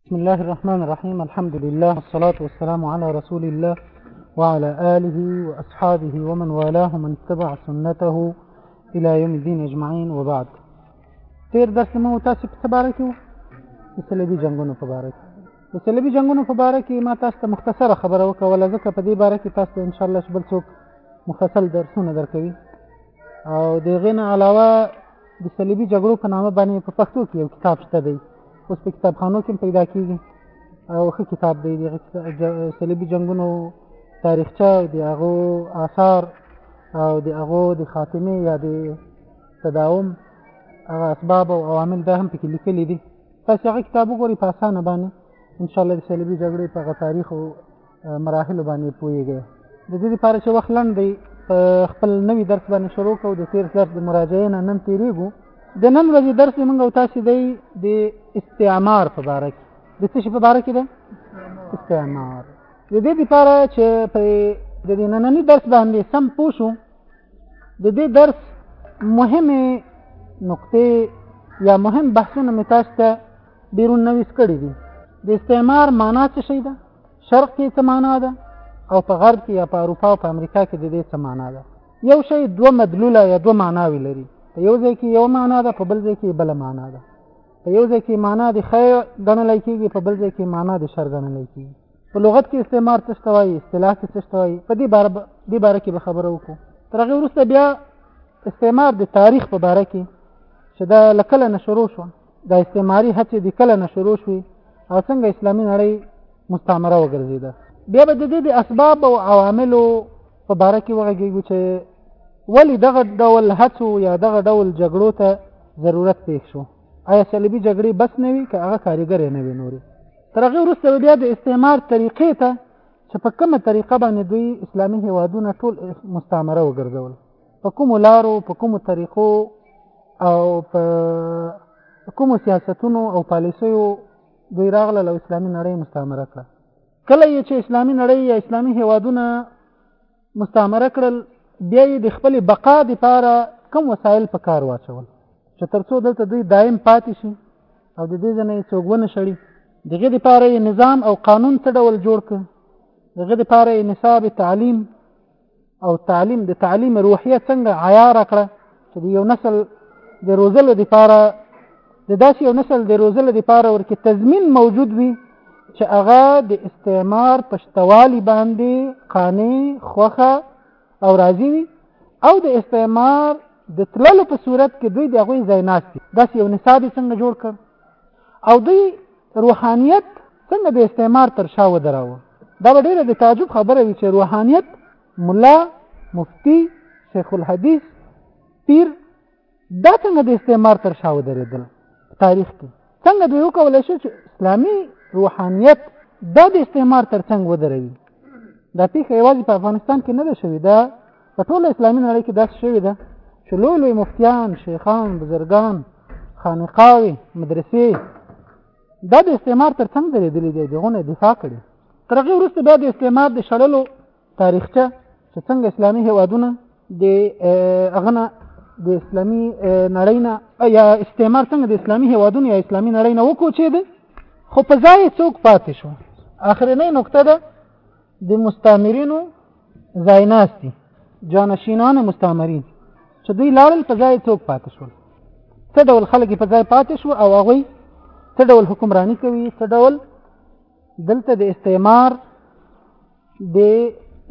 بسم الله الرحمن الرحيم الحمد لله والصلاة والسلام على رسول الله وعلى آله وأصحابه ومن والاه ومن اتبع سنته إلى يوم الدين أجمعين وبعد تیر درس مو تاسو په باره کې د صلیبي جنگونو په باره کې د صلیبي جنگونو په باره کې ما تاسو ته مختصره خبره وکوله ځکه په دې باره کې تاسو ان شاء الله بل څوک مفصل درسونه درکوي او د غین علاوه د صلیبي جګړو په نامه باندې په پښتو کې یو کتاب شته دی اوس په کتابخانو کې پیدا کیږي او ښه کتاب دی د صلیبي جنگونو تاریخچه د هغو آثار او د هغو د خاتمې یا د تداوم هغه اسباب او عوامل دا هم پکې لیکلي دي تاسو هغه کتاب وګورئ په اسانه باندې ان شاء الله د صلیبي جګړې په هغه تاریخ او مراحل باندې پوهیږي د دې لپاره چې وخت لنډ دی په خپل نوي درس باندې شروع کوو د تیر درس د مراجعې نه نن تیریږو د نن ورځې درس موږ او تاسو دی د استعمار په اړه کې د څه شي په اړه کې دی استعمار د دې لپاره چې په د دې نننی درس باندې سم پوښو د دې درس مهمه نقطې یا مهم بحثونه مې تاسو ته بیرون نویس کړی دي د استعمار معنا څه شي ده شرق کې څه معنا ده او په غرب کې یا په اروپا او په امریکا کې د دې څه معنا ده یو شی دوه مدلوله یا دوه معناوې لري په یو ځای کې یو معنا ده په بل ځای کې بل معنا ده په یو ځای کې معنا د خیر ګڼل کېږي په بل ځای کې معنا د شر ګڼل کېږي په لغت کې استعمار څه شوی اصطلاح څه شوی په دې بار دې باره کې به خبرو وکړو تر هغه وروسته بیا استعمار د تاریخ په باره کې چې دا لکه نه شروع شو د استعماري هڅې د کله نه شروع شوې او څنګه اسلامي نړۍ مستعمره وګرځېده بیا به د دې د اسباب او عواملو په باره کې وغږېږو چې ولې دغه ډول هڅو یا دغه ډول جګړو ته ضرورت پېښ شو آیا صلیبي جګړې بس نه وي که هغه کارګرې نه وي نورې تر هغې وروسته بیا د استعمار طریقې ته چې په کومه طریقه باندې دوی اسلامي هیوادونه ټول مستعمره وګرځول په کومو لارو په کومو طریقو او په کومو سیاستونو او پالیسیو دوی راغله او اسلامي نړۍ مستعمره کړه کله یې چې اسلامي نړۍ یا اسلامي هیوادونه مستعمره کړل بیا یې د خپل بقا لپاره کم وسایل په کار واچول چې ترڅو دلته دوی دایم پاتې شي او د دې ځنه څوک ونه شړي دغه لپاره یې نظام او قانون څه ډول جوړ کړ دغه لپاره یې نصاب تعلیم او تعلیم د تعلیم روحیه څنګه عیار کړه چې یو نسل د روزلو لپاره د داسې یو نسل د روزلو لپاره ورکه تضمین موجود وي چې هغه د استعمار پښتوالي باندې قانع خوخه او راضي وي او د استعمار د تللو په صورت کې دوی د هغوی ځای ناست داسې یو نصاب څنګه جوړ کړ او دوی روحانیت څنګه د استعمار تر شا ودراوه دا به ډېره د تعجب خبره وي چې روحانیت ملا مفتی شیخ الحدیث پیر دا څنګه د استعمار تر شا ودرېدل تاریخ کې څنګه دوی وکولی شي چې اسلامي روحانیت دا د استعمار تر څنګ ودروي دا پیښه یوازې په افغانستان کې نه ده شوې دا په ټوله اسلامي نړۍ کې داسې شوې ده چې لوی لوی مفتیان شیخان بزرګان خانقاوې مدرسې دا د استعمار تر څنګ درېدلې دی دغونه دفاع کړي تر هغې وروسته بیا د استعمار د شړلو تاریخچه چې څنګه اسلامي هیوادونه د هغه نه د اسلامي نړۍ نه یا استعمار څنګه د اسلامي هیوادونو یا اسلامي نړۍ نه وکوچېد خو په ځای څوک پاتې شو اخرنۍ نقطه ده د مستعمرینو ځای ناستی جانشینان مستعمرین چې دوی لاړل په ځای څوک پاتې شول څه ډول خلک په ځای پاتې شو او هغوی څه ډول حکمرانی کوي څه ډول دلته د استعمار د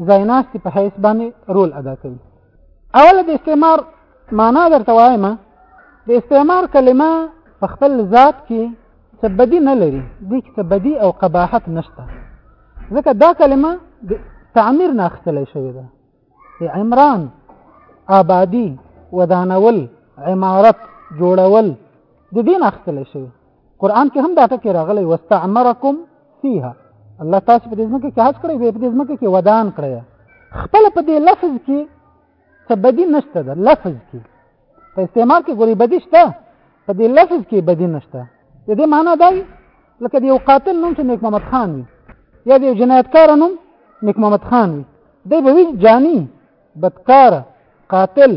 ځای ناستی په حیث باندې رول ادا کوي اول د استعمار معنا درته وایم د استعمار کلمه په خپل ذات کې څه بدی نه لري د څه بدی او قباحت نشته ځکه دا کلمه د تعمیر نه اخیستل شوې ده عمران آبادی ودانول عمارت جوړول د دین اخیستل شوی قران کې هم دا ټکی راغلی واستعمرکم فيها الله تاسو په دې ځمکه کې حاج کړی وي په دې ځمکه کې ودان کړی خپل په دې لفظ کې څه بدی نشته د لفظ کې په استعمال کې ګوري بدی شته په دې لفظ کې بدی نشته د دې معنی دا وي لکه د یو قاتل نوم چې نیک محمد خان وي یا د یو جنایتکار نوم نیک محمد خان وي دی به وي جانی بدکار قاتل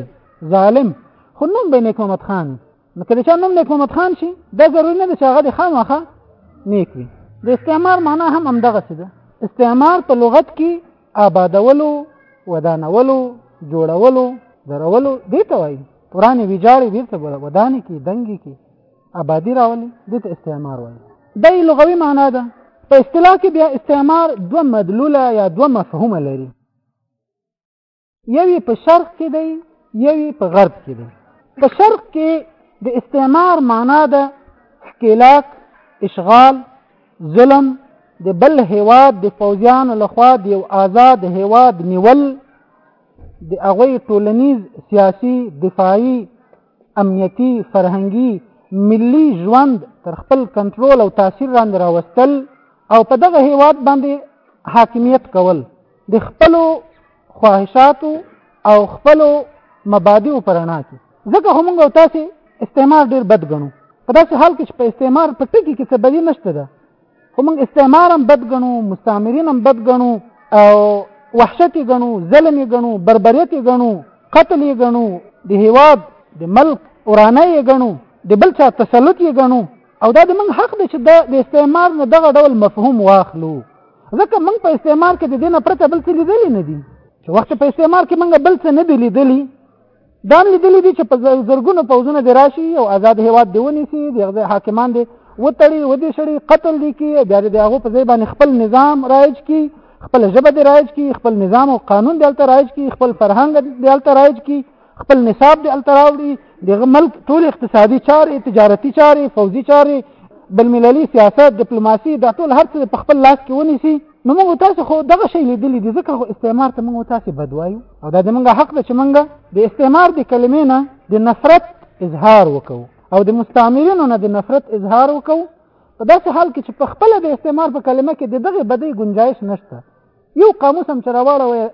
ظالم خو نوم به نیک محمد خان نو که د چا نوم نیک محمد خان شي دا ضروري نه دی چې هغه د خامخا نیک وي د استعمار معنا هم همدغه څه ده استعمار په لغت کې آبادولو ودانولو جوړولو درولو دې ته وایي پرانې ویجاړې بیرته ودانې کې دنګې کې آبادي راولي دې ته استعمار وایي دا یې لغوي معنا ده په اصطلاح کې بیا استعمار دوه مدلوله یا دوه مفهومه لري یو یې په شرق کې دی یو یې په غرب کې دی په شرق کې د استعمار معنا ده ښکیلاک اشغال ظلم د بل هیواد د فوجیانو لخوا د یو آزاد هیواد نیول د هغوی ټولنیز سیاسي دفاعي امنیتي فرهنګي ملي ژوند تر خپل کنټرول او تاثیر لاندې راوستل او په دغه هیواد باندې حاکمیت کول د خپلو خواهشاتو او خپلو مبادیو پر رڼا کې ځکه هم موږ تاسو استعمار ډیر بد ګڼو په داسې حال کې چې په استعمار په ټکی کې څه بدی نشته ده خو موږ استعمار هم بد ګڼو مستعمرین هم بد ګڼو او وحشت یې ګڼو ظلم یې ګڼو بربریت یې ګڼو قتل یې ګڼو د هیواد د ملک ورانه یې ګڼو د بل چا تسلط یې ګڼو او دا د موږ حق دی چې د استعمار نه دغه ډول مفهوم واخلو ځکه موږ په استعمار کې د دې نه پرته بل څه لیدلی نه دي چې وخت په استعمار کې موږ بل څه نه دي لیدلی دا هم لیدلي دي چې په زرګونو پوځونه دې راشي او آزاد هېواد دې ونیسي د هغه حاکمان دې وتړي ودې شړي قتل دي کړي بیا دې د هغو په ځای باندې خپل نظام رایج کړي خپل ژبه دې رایج کړي خپل نظام او قانون دې هلته رایج کړي خپل فرهنګ دې هلته رایج کړي خپل نصاب دې هلته راوړي دغه ملک ټول اقتصادي چارې تجارتي چارې فوځي چارې بلمللي سیاست ډیپلوماسي دا ټول هر څه په خپل لاس کې ونیسي نو موږ تاسو خو دغه شی لیدلی دی ځکه خو استعمار ته موږ تاسو بد وایو او دا زمونږ حق ده چې موږ د استعمار د کلمې نه د نفرت اظهار وکړو او د مستعمرینو نه د نفرت اظهار وکړو په داسې حال کې چې په خپل د استعمار په کلمه کې د دغه بدی گنجائش نشته یو قاموس هم چرواړوي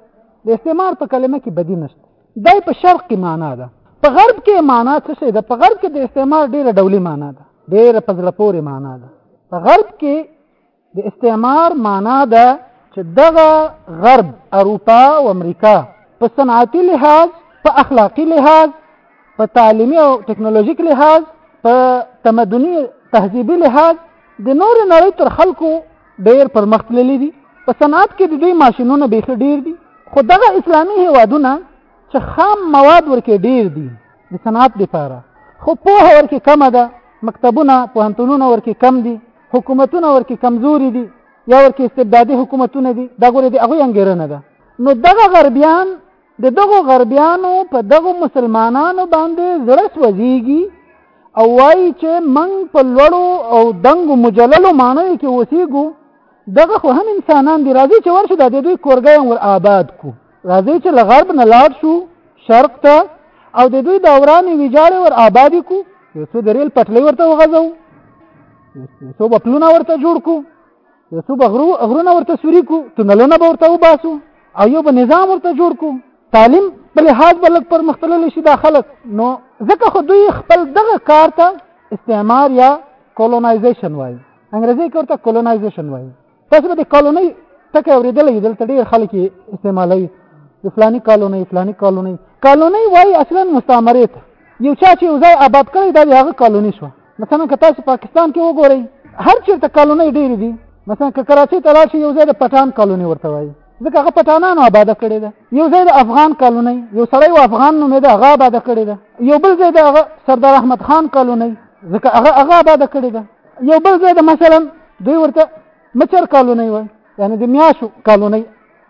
د استعمار په کلمه کې بدی نشته دای په شرق کې معنا ده په غرب کې معنا څه شي ده په غرب کې د استعمار ډیره ډولي معنا ده ډیره په زړه پورې معنا ده په غرب کې د استعمار معنا ده چې دغه غرب اروپا او امریکا په صنعتي لحاظ په اخلاقي لحاظ په تعلیمي او ټکنالوژیک لحاظ په تمدني تهذیبي لحاظ د نور نړۍ تر خلکو ډیر پرمختللي دي په صنعت کې د دوی ماشینونه بیخي ډیر دي خو دغه اسلامي هیوادونه چې خام مواد ورکې ډیر دي د صنعت لپاره خو پوهه ورکې کمه ده مکتبونه پوهنتونونه ورکې کم دي حکومتونه ورکه کمزوري دي یا ورکه استبدادي حکومتونه دي دا ګوره دي هغه انګیرنه ده نو دغه غربیان د دغه غربیانو په دغه مسلمانانو باندې زړه سوځيږي او وایي چې من په لړو او دنګو مجللو مانو کې وسیګو دغه خو هم انسانان دي راځي چې ورشه د دوی کورګي ور آباد کو راځي چې لغرب نه لاړ شو شرق ته او د دوی دوران ویجاړې ور آبادی کو یو څو د ریل پټلۍ ورته وغځو یو څو بپلونه ورته جوړ کو یو څو بغرو غرونه ورته سوري کو تونلونه به ورته وباسو او یو به نظام ورته جوړ کو تعلیم په لحاظ به لږ پرمختللی شي دا خلک نو ځکه خو دوی خپل دغه کار ته استعمار یا کولونایزیشن وایي انګریزي کې ورته کولونایزیشن وایي تاسو به د کالونۍ ټکی اورېدلی وي دلته ډېر خلک یې استعمالوي د فلاني کالونۍ فلاني کالونۍ کالونۍ وایي اصلا مستعمرې ته یو چا چې یو ځای آباد کړی دا د هغه کالوني شوه مثلا که تاسو پاکستان کې وګورئ هر چېرته کالونۍ ډېرې دي مثلا که کراچۍ ته لاړ شي یو ځای د پټان کالونۍ ورته وایي ځکه هغه پټانانو آباده کړې ده یو ځای د افغان کالونۍ یو سړی و افغان نومېده هغه آباده کړې ده یو بل ځای د هغه سردار احمد خان کالونۍ ځکه هغه هغه آباده کړې ده یو بل ځای د مثلا دوی ورته مچر کالونی وای یعنی د میاشو کالونی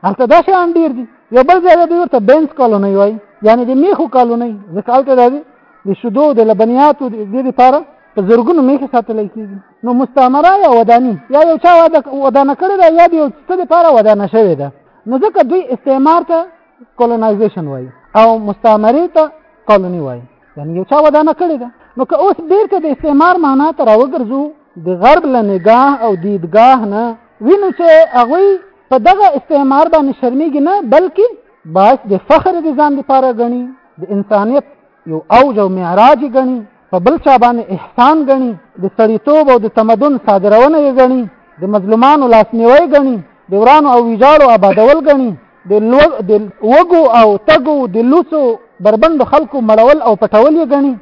هلته دا شیان ډیر دي یو بل ځای دوی ورته بینس کالونی وای یعنی د میخو کالونی ځکه هلته دا دي د شیدو د لبنیاتو د دې لپاره په زرګونو میخې ساتلی کېږي نو مستعمره یا وداني یا یو چا ودانه کړې ده یا د یو څه لپاره ودانه شوې ده نو ځکه دوی استعمار ته کولونایزیشن وایي او مستعمرې ته کولوني وایي یعنی یو چا ودانه کړې ده نو که اوس بیرته د استعمار معنا ته راوګرځو د غرب له نگاه او دیدګاه نه وینو چې هغوی په دغه استعمار باندې شرمیږي نه بلکې باعث د فخر د ځان لپاره غني د انسانیت یو اوج او معراج غني په بل چا باندې احسان غني د سړیتوب او د تمدن صادرونه یې غني د مظلومانو لاسنیوي غني د ورانو او ویجاړو آبادول غني د وګو او تګو د لوڅو بربند خلکو مړول او پټول یې غني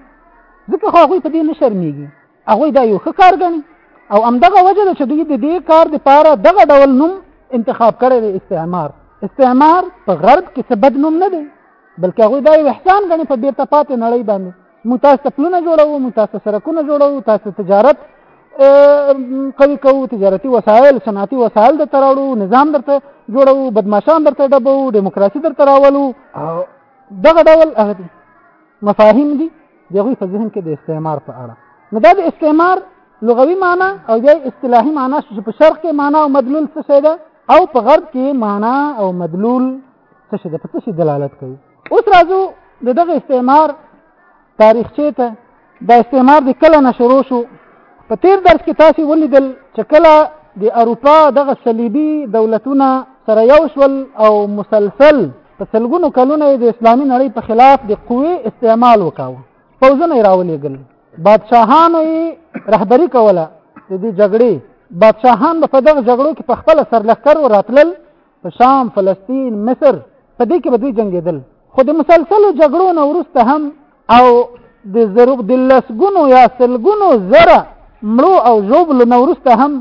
ځکه خو هغه په دې نه شرمېږي هغه دا یو ښه کار غني او همدغه وجه ده چې دوی د دې کار لپاره دغه ډول نوم انتخاب کړی دی استعمار استعمار په غرب کې څه بد نوم نه دی بلکې هغه دا یو احسان غني په بیرته پاتې نړۍ باندې موږ تاسو ته پلونه جوړوو موږ تاسو سرکونه جوړوو تاسو تجارت قوي کوو تجارتي وسایل صنعتي وسایل درته راوړو نظام درته جوړوو بدمعشان درته ډبو دیموکراسي درته راولو دغه ډول هغه دي مفاهیم دي د هغوی په ذهن کې د استعمار په اړه نو دا د استعمار لغوي معنا او یا اصطلاحي معنا چې په شرق کې معنا او مدلول څه شی ده او په غرب کې معنا او مدلول څه شي د څه شي دلالت کوي اوس راځو د دغه استعمار تاریخچه ته دا استعمار د کله نه شروع شو په تیر درس کې تاسو ولیدل چې کله د اروپا دغه صلیبي دولتونه سره یو شول او مسلسل په سلګونو کلونه د اسلامي نړۍ په خلاف د قوي استعمال وکاوه پوځونه یې راولېږل بادشاهانو یې رهبري کوله د دې جګړې بادشاهان به په دغه جګړو کې په خپله سرلښکر وراتلل په شام فلسطین مصر په دې کې به دوی جنگېدل خو د مسلسلو جګړو نه وروسته هم او د زرو د لسګونو یا سلګونو زره مړو او ژوبلو نه وروسته هم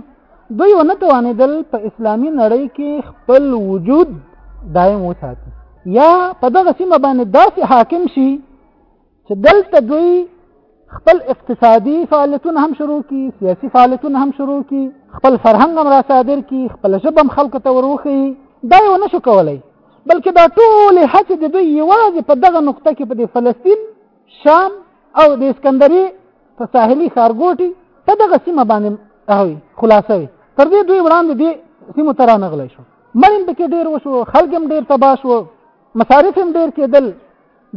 دوی ونه توانېدل په اسلامي نړۍ کې خپل وجود دایم وساتي یا په دغه سیمه باندې داسې حاکم شي چې دلته دوی خپل اقتصادي فعالیتونه هم شروع کی سیاسي فعالیتونه هم شروع کی خپل فرهنګ هم را صادر کی خپل ژبه هم خلکو ته وروخی دا یو نشو کولای بلکې دا ټول هڅې د دوی یوازې په دغه نقطه کې په فلسطین شام او د اسکندری په ساحلی ښارګوټي په دغه سیمه باندې هوي خلاصه وي تر دې دوی وړاندې دې سیمو ته رانغلی شو مړین پکې ډېر وشو خلک هم ډېر تباه شو مصارف هم ډېر کېدل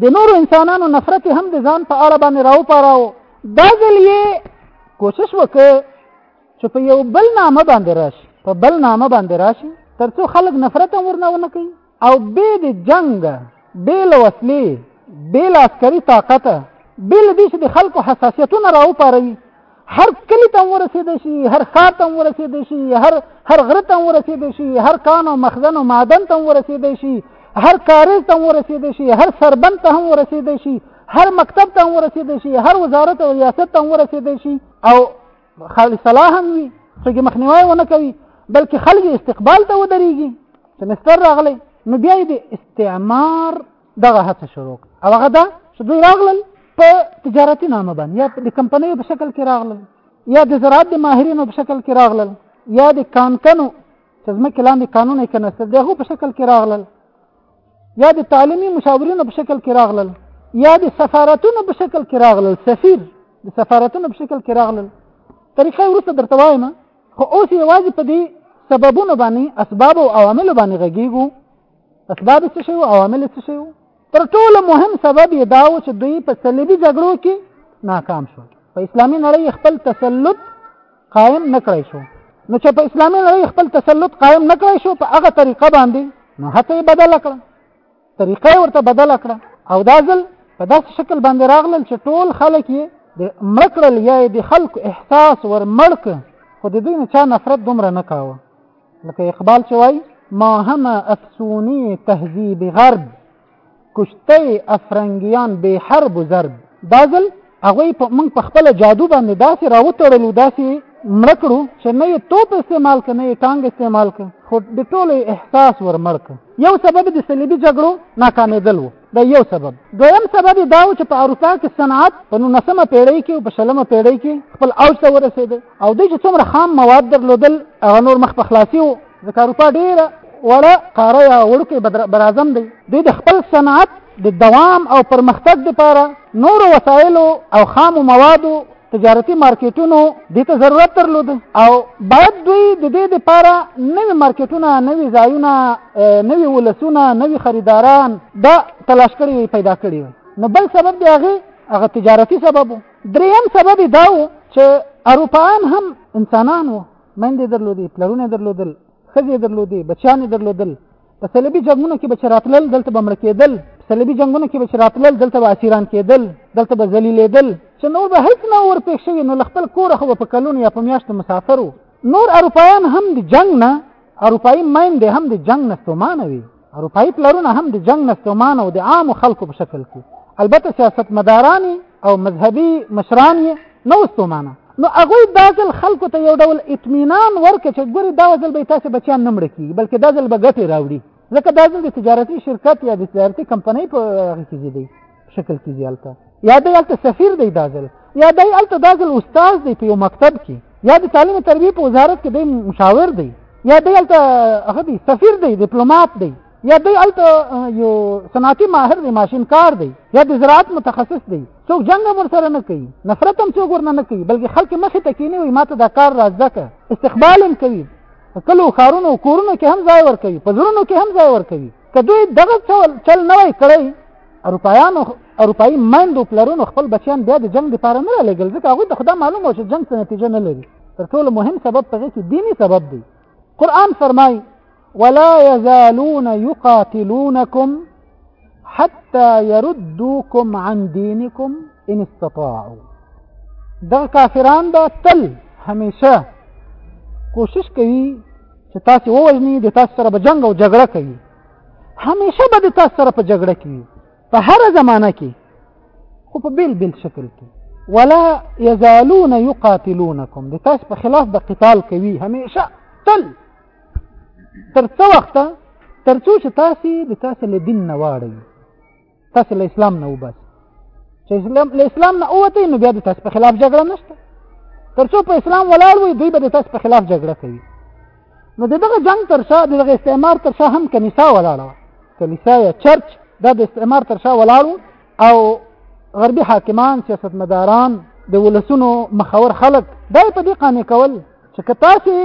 د نورو انسانانو نفرت هم د ځان په اړه باندې راوپاراو دا ځل یې کوشش وکړ چې په یو بل نامه باندې راشي په بل نامه باندې راشي ترڅو خلک نفرت هم ورنه ونه کوي او بې د جنګ بې له وسلې بې له عسکري طاقته بې له دې چې د خلکو حساسیتونه راوپاروي هر کلی ته ورسېد شي هر ښار ته ورسېد شي هر هر غره ته ورسېد شي هر کان او مخزن او معدن ته ورسېد شي هر کارز ته ورسېد شي هر سربند ته هم ورسېد شي هر مکتب ته ورسېد شي هر وزارت او ریاست ته ورسېد شي او خالي صلاح هم وي چې مخنیوي ونه کوي بلکې خلک استقبال ته ودرېږي چې مستر راغلی نو بیا د استعمار دغه هڅه شروع او هغه دا چې دوی راغلل په تجارتي نامه باندې یا د کمپنیو په شکل کې راغلل یا د زراعت د ماهرینو په شکل کې راغلل یا د کانکنو چې ځمکې لاندې کانونه یې کنسته د هغو په شکل کې راغلل یا د تعلیمي مشاورینو په شکل کې راغلل یا د سفارتونو په شکل کې راغلل سفیر د سفارتونو په شکل کې راغلل طریقه وروسته درته وایم خو اوس یوازې په دې سببونو باندې اسباب او عوامل باندې غږیږو اسباب څه شي او عوامل څه شي تر ټولو مهم سبب یې دا و چې دوی په صلیبي جګړو کې ناکام شول په اسلامي نړۍ خپل تسلط قائم نه کړی شو نو چې په اسلامي نړۍ خپل تسلط قائم نه کړی شو په هغه طریقه باندې نو هڅه یې بدله کړه طریقه یې ورته بدله کړه او دا ځل په داسې شکل باندې راغلل چې ټول خلک یې د مړه کړل یا یې د خلکو احساس ور مړ کړ خو د دوی نه چا نفرت دومره نه کاوه لکه اقبال چې وایي ما همه افسونی تهذیب غرب کشته افرنګیان به حرب و ضرب دا ځل هغوی په موږ په خپله جادو باندې داسې راوتړلو داسې مړه کړو چې نه یې توپ استعمال کړ نه یې ټانګ استعمال کړ خو د ټولو احساس ورمړ کړ یو سبب د صلیبي جګړو ناکامېدل و دا یو سبب دویم سبب دا و چې په اروپا کې صنعت په نولسمه پیړۍ کې او په شلمه پیړۍ کې خپل اوج ته ورسېد او دوی چې څومره خام مواد درلودل هغه نور مخ په خلاصي و ځکه اروپا ډېره وړه قاره یا وړوکی برازم دی دوی د خپل صنعت د دوام او پرمختګ لپاره نورو وسایلو او خامو موادو تجارتي مارکیټونو د ته ضرورت درلود او باید دوی د دې لپاره نوي مارکیټونه نوي ځایونه نوي ولسونه نوي خریداران دا تلاش کړی وي پیدا کړی وي نو بل سبب دی هغه هغه تجارتي سبب دریم سبب دا و چې اروپایان هم انسانان وو مندې درلودي پلرونه درلودل خځې درلودي بچیان درلودل په صلیبي جنگونو کې به چې راتلل دلته به مړه کېدل په صلیبي جنګونو کې به چې راتلل دلته به اسیران کېدل دلته به ذلیلېدل چې نور به هیڅ نه ورپېښ شوي نو له خپل کوره خو به په کلونو یا په میاشتو مسافر وو نور اروپایان هم د جنګ نه اروپایي میندې هم د جنګ نه ستومانه وي اروپایي پلرونه هم د جنګ نه ستومانه او د عامو خلکو په شکل کې البته سیاستمداران او مذهبي مشران یې نه ستومانه نو هغوی دا ځل خلکو ته یو ډول اطمینان ورکړ چې ګورې دا ځل به تاسو بچیان نه مړ کیږي بلکې دا ځل به ګټې راوړي ځکه دا ځل د تجارتي شرکت یا د تجارتي کمپنۍ په هغه کې دی شکل کې دی هلته یا دی هلته سفیر دی دا ځل یا دی هلته دا ځل استاد دی په یو مکتب کې یا د تعلیم او تربیې په وزارت کې دی مشاور دی یا دی هلته هغه دی سفیر دی ډیپلوماټ دی یا دی الته یو صنعتي ماهر دی ماشین کار دی یا د زراعت متخصص دی څوک جنگ هم سره نه کوي نفرت هم څوک ورنه نه کوي بلکې خلک مخې ته کینی وي ماته دا کار راځه که استقبال هم کوي کلو خارونو کورونو کې هم ځای ور کوي په زړونو کې هم ځای ور کوي که دوی دغه چل چل نه وای کړی اروپایانو اروپایي مند او پلرونو خپل بچیان بیا د جنگ لپاره نه لګل ځکه هغه ته خدا معلومه چې جنگ څه نتیجه نه لري تر ټولو مهم سبب پغې کې دینی سبب دی قرآن فرمای ولا يزالون يقاتلونكم حتى يردوكم عن دينكم ان استطاعوا دا کافران دا تل همیشه کوشش کوي چې تاسو ووژني د تاسو سره به جنگ او جګړه کوي همیشه به د تاسو سره په جګړه کوي په هر زمانه کې خو په بیل بیل شکل کې ولا يزالون يقاتلونكم د تاسو په خلاف د قتال کوي همیشه تل تر څو وخت تر څو چې تاسو د تاسو له دین نه واړی تاسو له اسلام نه وبس چې اسلام له اسلام نه اوته نو بیا د تاسو په خلاف جګړه نشته تر څو په اسلام ولاړ وي دوی به د تاسو په خلاف جګړه کوي نو دغه جنگ تر شا دغه استعمار تر شا هم کنيسه ولاړه کنيسه یا چرچ دا د استعمار تر شا ولاړو او غربي حاکمان سیاستمداران د ولسونو مخور خلک دا په دې قانع کول چې که تاسو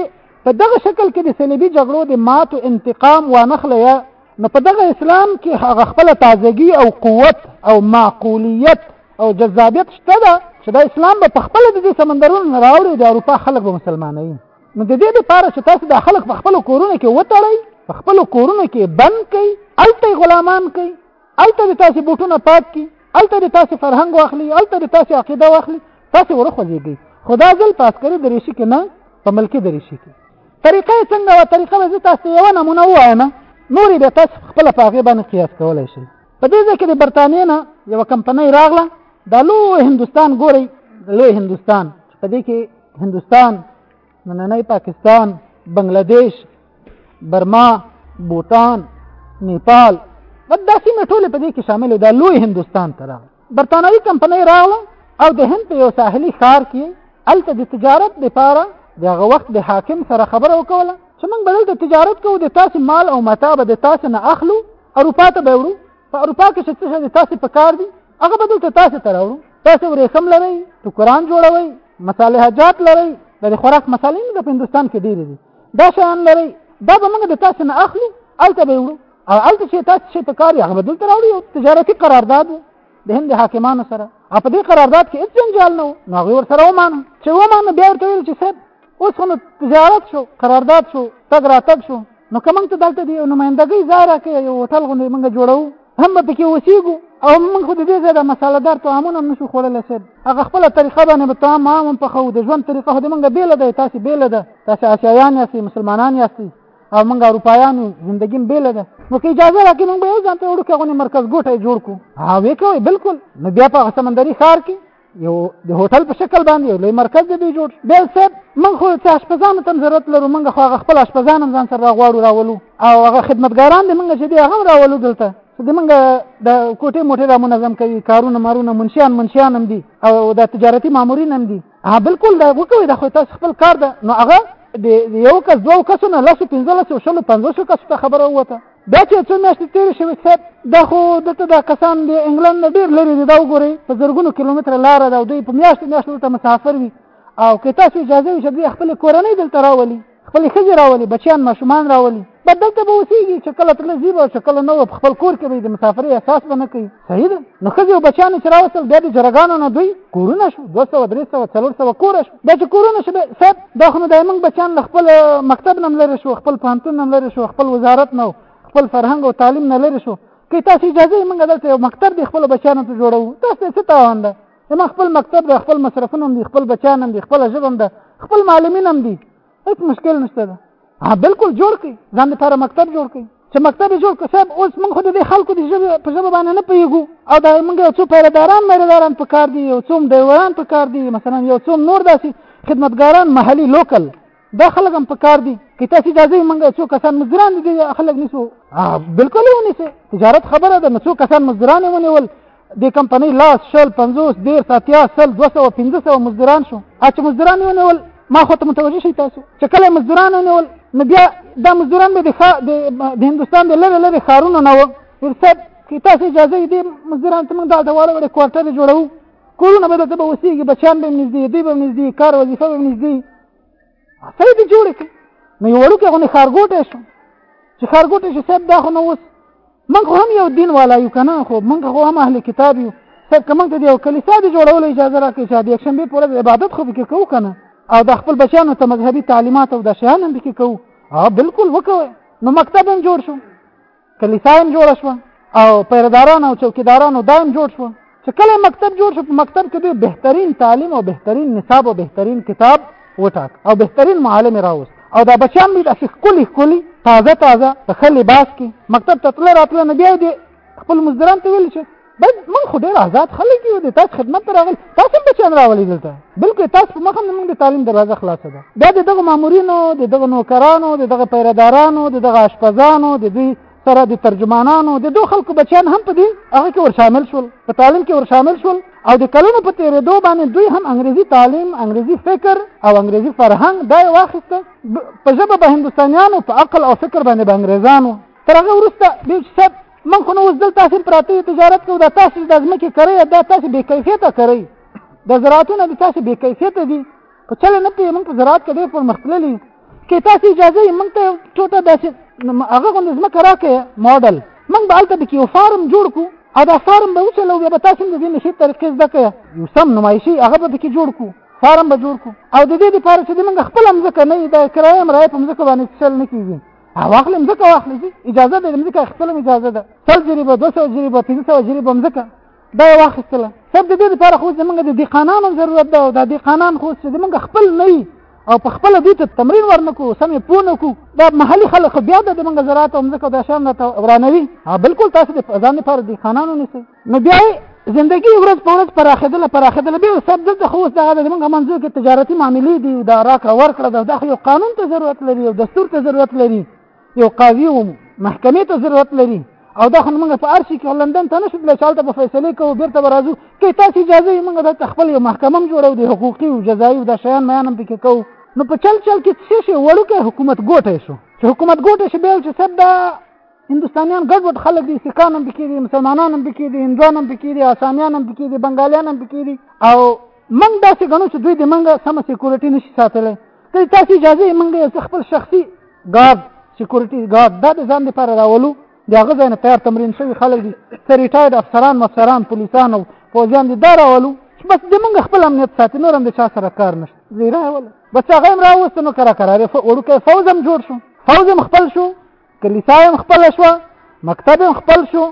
په دغه شکل کې د صلیبي جګړو د ماتو انتقام وانخله یا نو په دغه اسلام کې هغه خپل تازگی او قوت او معقولیت او جذابیت شته چې دا اسلام به په خپل د سمندرونو راوړي د اروپا خلک به مسلمانوي نو د دې لپاره چې تاسو د خلک په خپل کورونو کې وتړئ په خپل کورونو کې بند کړئ الته غلامان کړئ الته د تاسو بوټونه پات کړئ الته د تاسو فرهنګ واخلي الته د تاسو عقیده واخلي تاسو ورخوځيږئ خدا ځل پاس کړی د ریشي کې نه په ملکی د ریشي کې طریقه څنګه و طریقه به تاسو یو نمونه وایم نورې به تاسو خپل په هغه باندې قیاس کولای شئ په دې ځکه د برتانیې نه یو کمپنۍ راغله د لوی هندستان ګوري لوی هندستان په دې کې هندستان نننۍ پاکستان بنگلاديش برما بوتان نیپال دا سیمه ټوله په دې کې شامل ده لوی هندستان ته راغله برتانوي کمپنۍ راغله او د هند په یو ساحلي ښار کې الته د تجارت لپاره د هغه وخت د حاکم سره خبره وکوله چې موږ بدل د تجارت کوو د تاسو مال او متاع به د تاسو نه اخلو اروپا ته به وړو په اروپا کې چې څه تاسو په کار دي هغه به دلته تاسو ته راوړو تاسو ورېښم لرئ ټوکران جوړوئ مصالحه جات لرئ د خوراک مصالحې نه په هندوستان کې ډېرې دي دا شیان لرئ دا به موږ د تاسو نه اخلو هلته به وړو او هلته چې تاسو چې په کار یې هغه به دلته راوړي یو تجارتي قرارداد و د هند حاکمانو سره او په دې قرارداد کې هېڅ جنجال نه و نو هغوی ورسره ومانه چې ومانه بیا ورته ویل چې صاحب اوس خو نو زیارت شو قرارداد شو تګ راتګ شو نو که موږ ته دلته د یو نمایندګۍ ځای راکړي یو هوټل غوندې موږ جوړوو هم به پکې اوسېږو او موږ خو د دې ځای د مساله دار طعامونه هم نشو خوړلی صاحب هغه خپله طریقه باندې به طعام عام هم پخوو د ژوند طریقه خو د موږ بېله ده تاسې بېله ده تاسې اسیایان یاستئ مسلمانان یاستئ او موږ اروپایان یو زندګي هم بېله ده نو که اجازه راکړي موږ به یو ځان ته وړوکی غوندې مرکز ګوټی جوړ کړو هغه ویې کوئ بلکل نو بیا په هغه سمندري ښار کې یو د هوټل په شکل باندې یو لوی مرکز دی جوړ بیل صاحب من خو چې اشپزانو تم ضرورت لرو موږ خو هغه خپل اشپزان هم ځان سره راغواړو راولو او هغه خدمتګاران دې موږ چې دی هغه راولو دلته چې د موږ د کوټې موټې را منظم کوي کارونه مارونه منشیان منشیان هم دي او د تجارتي مامورین هم دي ها بالکل دا وکوي دا خو تاسو خپل کار ده نو هغه د یو کس دوه کسونه لاسو پنځلس او شلو پنځوسو کسو ته خبره ووته دا چې څو میاشتې تېرې شوې صاحب دا خو دلته دا کسان د انګلند نه ډېر لرې دي دا وګورئ په زرګونو کیلومتره لاره ده او دوی په میاشتو میاشتو دلته مسافر وي او که تاسو اجازه وي چې دوی خپلې کورنۍ دلته راولي خپلې ښځې راولي بچیان ماشومان راولي به دلته به اوسېږي چې کله تله ځي به او چې کله نه په خپل کور کې به د مسافرۍ احساس به نه کوي صحیح ده نو ښځې او بچیان چې راوستل بیا د جرګانو نه دوی کورونه شو دوه سوه درې سوه څلور سوه کوره شو دا چې کورونه شبه صاحب دا خو نو د موږ بچیان له خپل مکتب نه لري شو خپل پانتون نه لري شو خپل وزارت نه خپل فرهنګ او تعلیم نه لري شو که تاسو اجازه موږ دلته یو مکتب دی خپل بچیانو ته جوړو تاسو څه تاوان ده ما خپل مکتب د خپل مصرفونه دي خپل بچیان دي خپل ژبه ده خپل معلمین هم دي هیڅ مشکل نشته ده ها بالکل جوړ کړئ ځان لپاره مکتب جوړ کړئ چې مکتب جوړ کړئ صاحب اوس موږ خو د خلکو د ژبې په ژبه باندې نه پیږو او دا موږ یو څو پیرداران مریداران په کار دي یو څو ډیوران په کار دي مثلا یو څو نور داسې خدمتګاران محلي لوکل دا خلک هم په کار دي که تاسو اجازه موږ څو کسان مزدوران دي خلک نیسو بالکل ونیسه تجارت خبره ده نو څو کسان مزدوران ونیول د کمپنۍ لاس شل پنځوس دېرس اتیا سل دوه سوه پنځه سوه مزدوران شو چې مزدوران یې ونیول ما خو ته متوجه شئ تاسو چې کله یې مزدوران ونیول نو بیا دا مزدوران به د هندوستان د لرې لرې ښارونو نه وو ارسد که تاسو اجازه یې دې مزدوران ته موږ دا ډول وړې کوارټر جوړوو کورونه به دلته به اوسېږي بچیان به یې نږدې دوی به یې نږدې کار وظیفه به یې نږدې ته دې جوړ کړ نو یو ورکه غو نه خارګوټه شو چې خارګوټه شي سب دا خو نو وس موږ هم یو دین والا یو کنه خو موږ خو هم اهل کتاب یو سب کوم ته یو کلیسا دې جوړول اجازه راکړي چې د یکشنبه پر ورځ عبادت خو کې کوو کنه او د خپل بچانو ته مذهبي تعلیمات او د شیان هم کې کوو ها بالکل وکوي نو مکتب هم جوړ شو کلیسا هم جوړ شو او پیرداران او چوکیداران دا هم جوړ شو چې کله مکتب جوړ شو په مکتب کې به بهترین تعلیم او بهترین نصاب او بهترین کتاب وټاک او بهترین معلم راوست او دا بچان دې اسی کلی کلی تازه تازه په خلی باس کې مکتب ته تل راتله نه بیا دې خپل مزدران ته ویل چې بس موږ خو ډېر آزاد خلک یو د تاسو خدمت ته راغلي تاسو هم بچیان راولي دلته بلکې تاسو په مخه موږ د تعلیم دروازه خلاصه ده دا د دغه مامورینو د دغه نوکرانو د دغه پیردارانو د دغه اشپزانو د دوی سره د ترجمانانو د دوه خلکو بچیان هم په دې هغه کې ورشامل شول په تعلیم کې ورشامل شول او د کلونو په تیرېدو باندې دوی هم انګریزي تعلیم انګریزي فکر او انګریزي فرهنګ دا یې واخیسته په ژبه به هندوستانیانو په عقل او فکر باندې به انګریزانو تر هغه وروسته ډېر څه من خو نو اوس دلته هسې پراته یو تجارت کوو دا تاسو د ځمکې کرۍ دا تاسو بې کیفیته کرۍ د زراعتونه د تاسو بې کیفیته دي په چله نه پوهېږي موږ په زراعت کې ډېر پرمختللي که تاسو اجازه یې موږ ته څو ته داسې هغه غوندې ځمکه راکړئ موډل موږ به هلته پکې یو فارم جوړ کړو او دا فارم به وچلو بیا به تاسو هم د دې نشي طریقې زده کړئ یو سم نمایشي هغه به پکې جوړ کړو فارم به جوړ کړو او د دې لپاره چې موږ خپله مځکه نه وي دا کرایه مرایه په مځکه باندې څل نه کېږي واخلې مځکه واخلې چې اجازه دې مځکه اخیستلم اجازه ده سل جریبه دوه سوه جریبه پنځه سوه جریبه مځکه دا یې واخیستله سب د دې لپاره خو زمونږ د دیقانانو ضرورت ده او دا دیقانان خو چې زمونږ خپل نه وي او په خپل دې ته تمرین ورنکو سمې پوه نه کړو دا محلي خلک بیا د زمونږ زراعت او مځکه دا شیان راته ورانوي بالکل تاسو د ځان لپاره دیقانانو نیسئ نو بیا زندگی ورځ په ورځ پراخېدله پراخېدله بیا سب دلته خو اوس دغه د موږ منځو کې تجارتي معاملې دي دا راکړه ورکړه ده دا خو یو قانون ته ضرورت لري یو دستور ته ضرورت لري یو قاضي او محکمې ته ضرورت لري او دا خو موږ په هر شي کې لندن ته نه شو تللی چې هلته به فیصلې کوو بېرته به راځو که تاسو اجازه یې موږ دلته خپل یو محکمه هم جوړو د حقوقي او جزایي او دا شیان میان هم پکې کوو نو په چل چل کې څه شي وړوکی حکومت ګوټی شو چې حکومت ګوټی شي بیا چې سب دا هندستانیان ګډ وډ خلک دي سکان هم پکې دي مسلمانان هم پکې دي هندوان هم پکې دي آسامیان هم پکې دي بنگالیان هم پکې دي او موږ داسې ګڼو چې دوی د موږ سمه سیکورټي نشي ساتلی که تاسو اجازه یې موږ یو خپل شخصي ګارد سیکورټي ګارد دا د ځان لپاره راولو د هغه ځای نه تیار تمرین شوي خلک دي څه ریټاید افسران مفسران پولیسان او پوځیان دي دا راولو چې بس د موږ خپل امنیت ساتي نور هم د چا سره کار نشته زه یې راولم بس هغه هم راوستنو کرا کرا وړوکی فوځ هم جوړ شو فوځ هم خپل شو کلیسا هم خپل شو مکتب هم خپل شو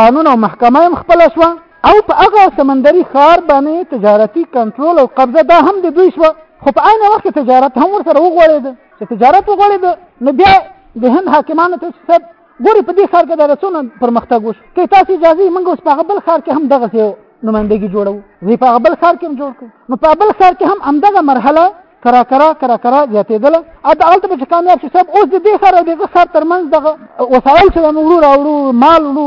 قانون او محکمه هم خپل شو او په هغه سمندري ښار باندې تجارتي کنټرول او قبضه دا هم د دوی شو خو په عین وخت تجارت هم ورسره وغوړید چې تجارت وغوړید نو بیا د هند حاکمانو ته څه ګوري په دې ښار کې د رسونه پرمختګ وشو که تاسو اجازه موږ اوس په بل ښار کې هم دغه نمائندګي جوړو وی په بل ښار کې جوړ کړ نو په بل ښار کې هم همدغه مرحله کرا کرا کرا کرا زیاتېدله ا د الته به کامیاب شي صاحب اوس د دې سره د ښار ترمنځ دغه وسایل چې نورو راوړو مال وړو